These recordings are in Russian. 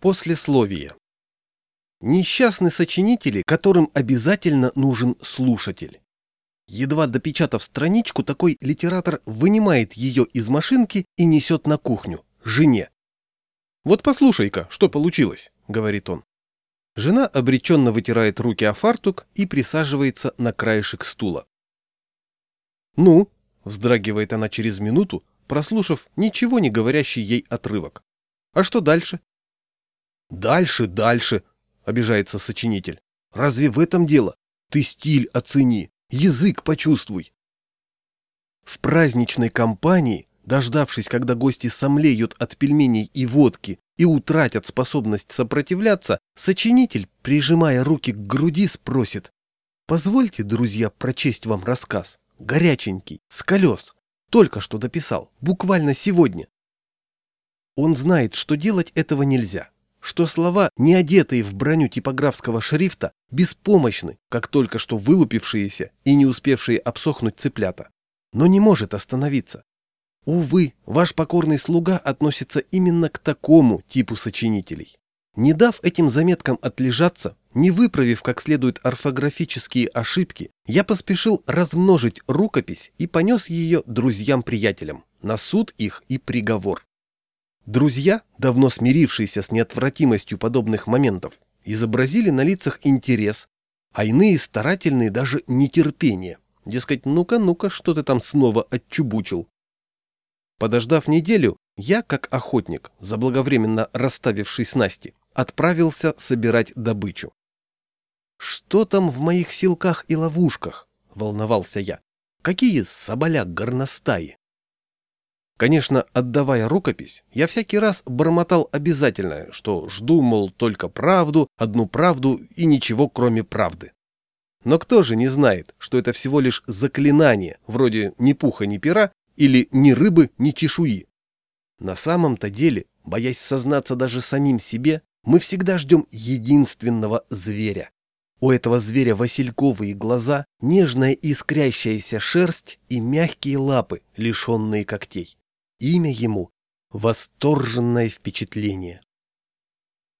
Послесловие. Несчастны сочинители, которым обязательно нужен слушатель. Едва допечатав страничку, такой литератор вынимает ее из машинки и несет на кухню, жене. «Вот послушай-ка, что получилось», — говорит он. Жена обреченно вытирает руки о фартук и присаживается на краешек стула. «Ну?» — вздрагивает она через минуту, прослушав ничего не говорящий ей отрывок. «А что дальше?» «Дальше, дальше!» — обижается сочинитель. «Разве в этом дело? Ты стиль оцени, язык почувствуй!» В праздничной компании, дождавшись, когда гости сомлеют от пельменей и водки и утратят способность сопротивляться, сочинитель, прижимая руки к груди, спросит «Позвольте, друзья, прочесть вам рассказ, горяченький, с колес, только что дописал, буквально сегодня». Он знает, что делать этого нельзя что слова, не одетые в броню типографского шрифта, беспомощны, как только что вылупившиеся и не успевшие обсохнуть цыплята. Но не может остановиться. Увы, ваш покорный слуга относится именно к такому типу сочинителей. Не дав этим заметкам отлежаться, не выправив как следует орфографические ошибки, я поспешил размножить рукопись и понес ее друзьям-приятелям на суд их и приговор. Друзья, давно смирившиеся с неотвратимостью подобных моментов, изобразили на лицах интерес, а иные старательные даже нетерпение. Дескать, ну-ка, ну-ка, что ты там снова отчубучил. Подождав неделю, я, как охотник, заблаговременно расставивший снасти, отправился собирать добычу. «Что там в моих силках и ловушках?» — волновался я. «Какие соболя горностаи?» Конечно, отдавая рукопись, я всякий раз бормотал обязательное, что жду, мол, только правду, одну правду и ничего кроме правды. Но кто же не знает, что это всего лишь заклинание, вроде ни пуха, ни пера, или ни рыбы, ни чешуи? На самом-то деле, боясь сознаться даже самим себе, мы всегда ждем единственного зверя. У этого зверя васильковые глаза, нежная искрящаяся шерсть и мягкие лапы, лишенные когтей. Имя ему — восторженное впечатление.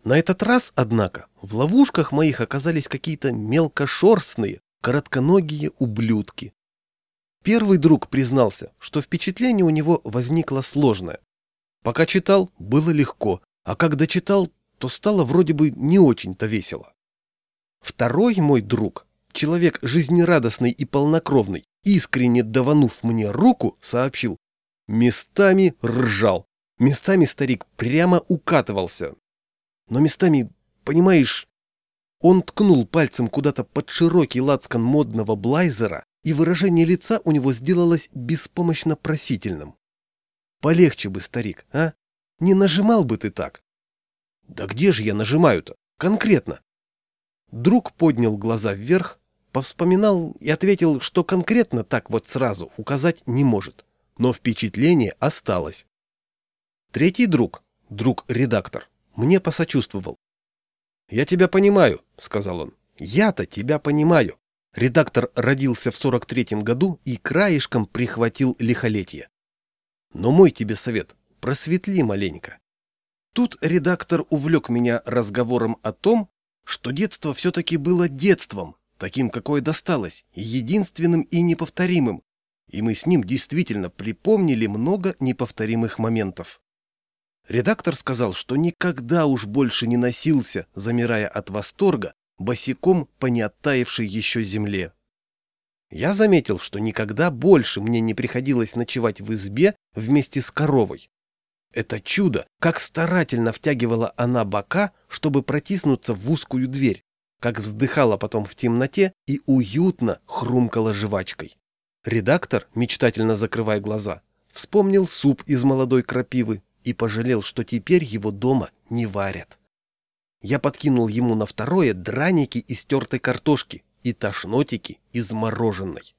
На этот раз, однако, в ловушках моих оказались какие-то мелкошерстные, коротконогие ублюдки. Первый друг признался, что впечатление у него возникло сложное. Пока читал, было легко, а когда читал, то стало вроде бы не очень-то весело. Второй мой друг, человек жизнерадостный и полнокровный, искренне даванув мне руку, сообщил, Местами ржал. Местами старик прямо укатывался. Но местами, понимаешь, он ткнул пальцем куда-то под широкий лацкан модного блайзера, и выражение лица у него сделалось беспомощно просительным. Полегче бы, старик, а? Не нажимал бы ты так. Да где же я нажимаю-то? Конкретно. Друг поднял глаза вверх, повспоминал и ответил, что конкретно так вот сразу указать не может но впечатление осталось. Третий друг, друг-редактор, мне посочувствовал. «Я тебя понимаю», — сказал он. «Я-то тебя понимаю». Редактор родился в 43-м году и краешком прихватил лихолетие. Но мой тебе совет — просветли маленько. Тут редактор увлек меня разговором о том, что детство все-таки было детством, таким, какое досталось, единственным и неповторимым, и мы с ним действительно припомнили много неповторимых моментов. Редактор сказал, что никогда уж больше не носился, замирая от восторга, босиком по неоттаившей еще земле. Я заметил, что никогда больше мне не приходилось ночевать в избе вместе с коровой. Это чудо, как старательно втягивала она бока, чтобы протиснуться в узкую дверь, как вздыхала потом в темноте и уютно хрумкала жвачкой. Редактор, мечтательно закрывая глаза, вспомнил суп из молодой крапивы и пожалел, что теперь его дома не варят. Я подкинул ему на второе драники из тертой картошки и тошнотики из мороженой.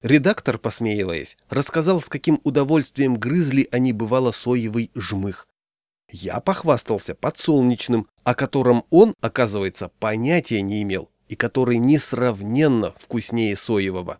Редактор, посмеиваясь, рассказал, с каким удовольствием грызли они бывало соевый жмых. Я похвастался подсолнечным, о котором он, оказывается, понятия не имел и который несравненно вкуснее соевого.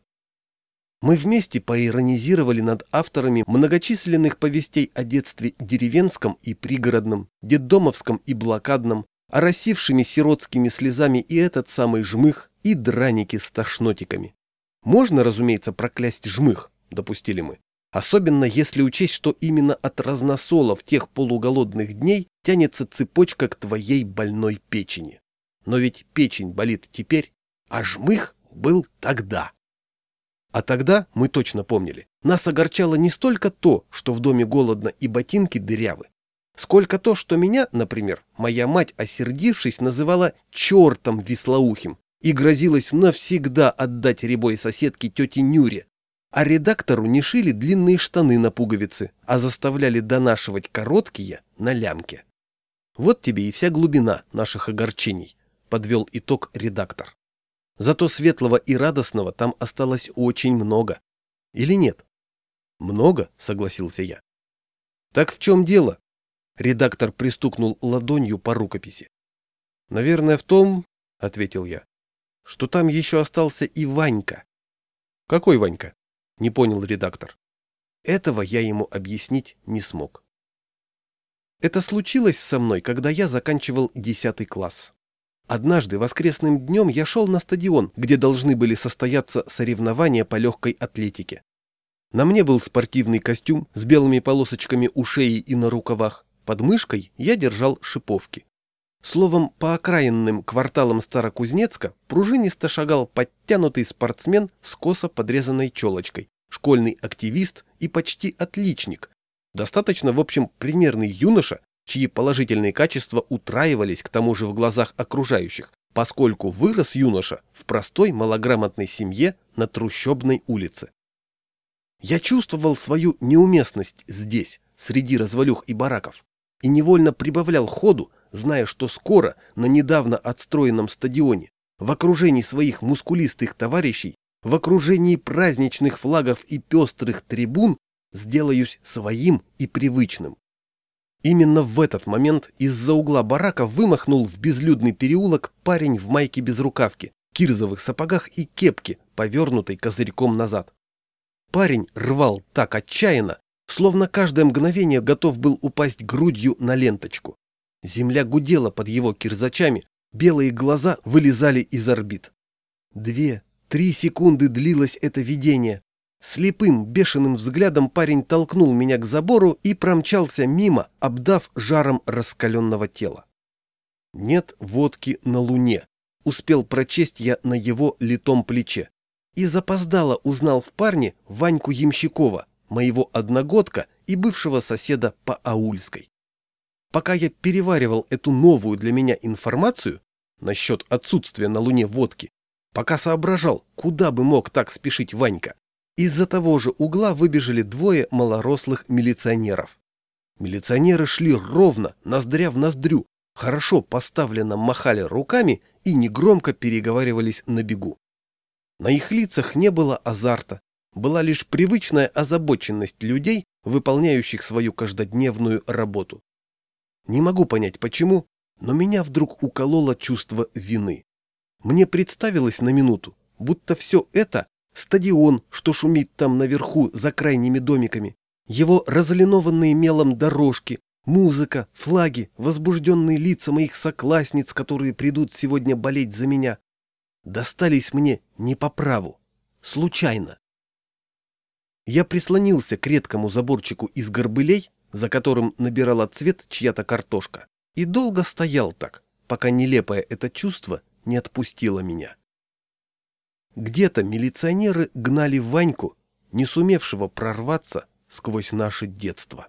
Мы вместе поиронизировали над авторами многочисленных повестей о детстве деревенском и пригородном, детдомовском и блокадном, оросившими сиротскими слезами и этот самый жмых, и драники с тошнотиками. Можно, разумеется, проклясть жмых, допустили мы. Особенно если учесть, что именно от разносолов тех полуголодных дней тянется цепочка к твоей больной печени. Но ведь печень болит теперь, а жмых был тогда. А тогда, мы точно помнили, нас огорчало не столько то, что в доме голодно и ботинки дырявы, сколько то, что меня, например, моя мать, осердившись, называла чертом веслоухим и грозилась навсегда отдать рябой соседке тете Нюре, а редактору не шили длинные штаны на пуговицы, а заставляли донашивать короткие на лямке. Вот тебе и вся глубина наших огорчений, подвел итог редактор. Зато светлого и радостного там осталось очень много. Или нет? Много, согласился я. Так в чем дело? Редактор пристукнул ладонью по рукописи. Наверное, в том, ответил я, что там еще остался и Ванька. Какой Ванька? Не понял редактор. Этого я ему объяснить не смог. Это случилось со мной, когда я заканчивал десятый класс. Однажды воскресным днем я шел на стадион, где должны были состояться соревнования по легкой атлетике. На мне был спортивный костюм с белыми полосочками у шеи и на рукавах. Под мышкой я держал шиповки. Словом, по окраинным кварталам Старокузнецка пружинисто шагал подтянутый спортсмен с косо подрезанной челочкой, школьный активист и почти отличник. Достаточно, в общем, примерный юноша, чьи положительные качества утраивались к тому же в глазах окружающих, поскольку вырос юноша в простой малограмотной семье на трущобной улице. Я чувствовал свою неуместность здесь, среди развалюх и бараков, и невольно прибавлял ходу, зная, что скоро на недавно отстроенном стадионе, в окружении своих мускулистых товарищей, в окружении праздничных флагов и пестрых трибун, сделаюсь своим и привычным. Именно в этот момент из-за угла барака вымахнул в безлюдный переулок парень в майке без рукавки, кирзовых сапогах и кепке, повернутой козырьком назад. Парень рвал так отчаянно, словно каждое мгновение готов был упасть грудью на ленточку. Земля гудела под его кирзачами, белые глаза вылезали из орбит. Две, три секунды длилось это видение, Слепым, бешеным взглядом парень толкнул меня к забору и промчался мимо, обдав жаром раскаленного тела. «Нет водки на луне», — успел прочесть я на его литом плече. И запоздало узнал в парне Ваньку Ямщикова, моего одногодка и бывшего соседа по Аульской. Пока я переваривал эту новую для меня информацию насчет отсутствия на Луне водки, пока соображал, куда бы мог так спешить Ванька, из-за того же угла выбежали двое малорослых милиционеров. Милиционеры шли ровно, ноздря в ноздрю, хорошо поставленно махали руками и негромко переговаривались на бегу. На их лицах не было азарта, была лишь привычная озабоченность людей, выполняющих свою каждодневную работу. Не могу понять почему, но меня вдруг укололо чувство вины. Мне представилось на минуту, будто все это Стадион, что шумит там наверху за крайними домиками, его разлинованные мелом дорожки, музыка, флаги, возбужденные лица моих соклассниц, которые придут сегодня болеть за меня, достались мне не по праву, случайно. Я прислонился к редкому заборчику из горбылей, за которым набирала цвет чья-то картошка, и долго стоял так, пока нелепое это чувство не отпустило меня. Где-то милиционеры гнали Ваньку, не сумевшего прорваться сквозь наше детство.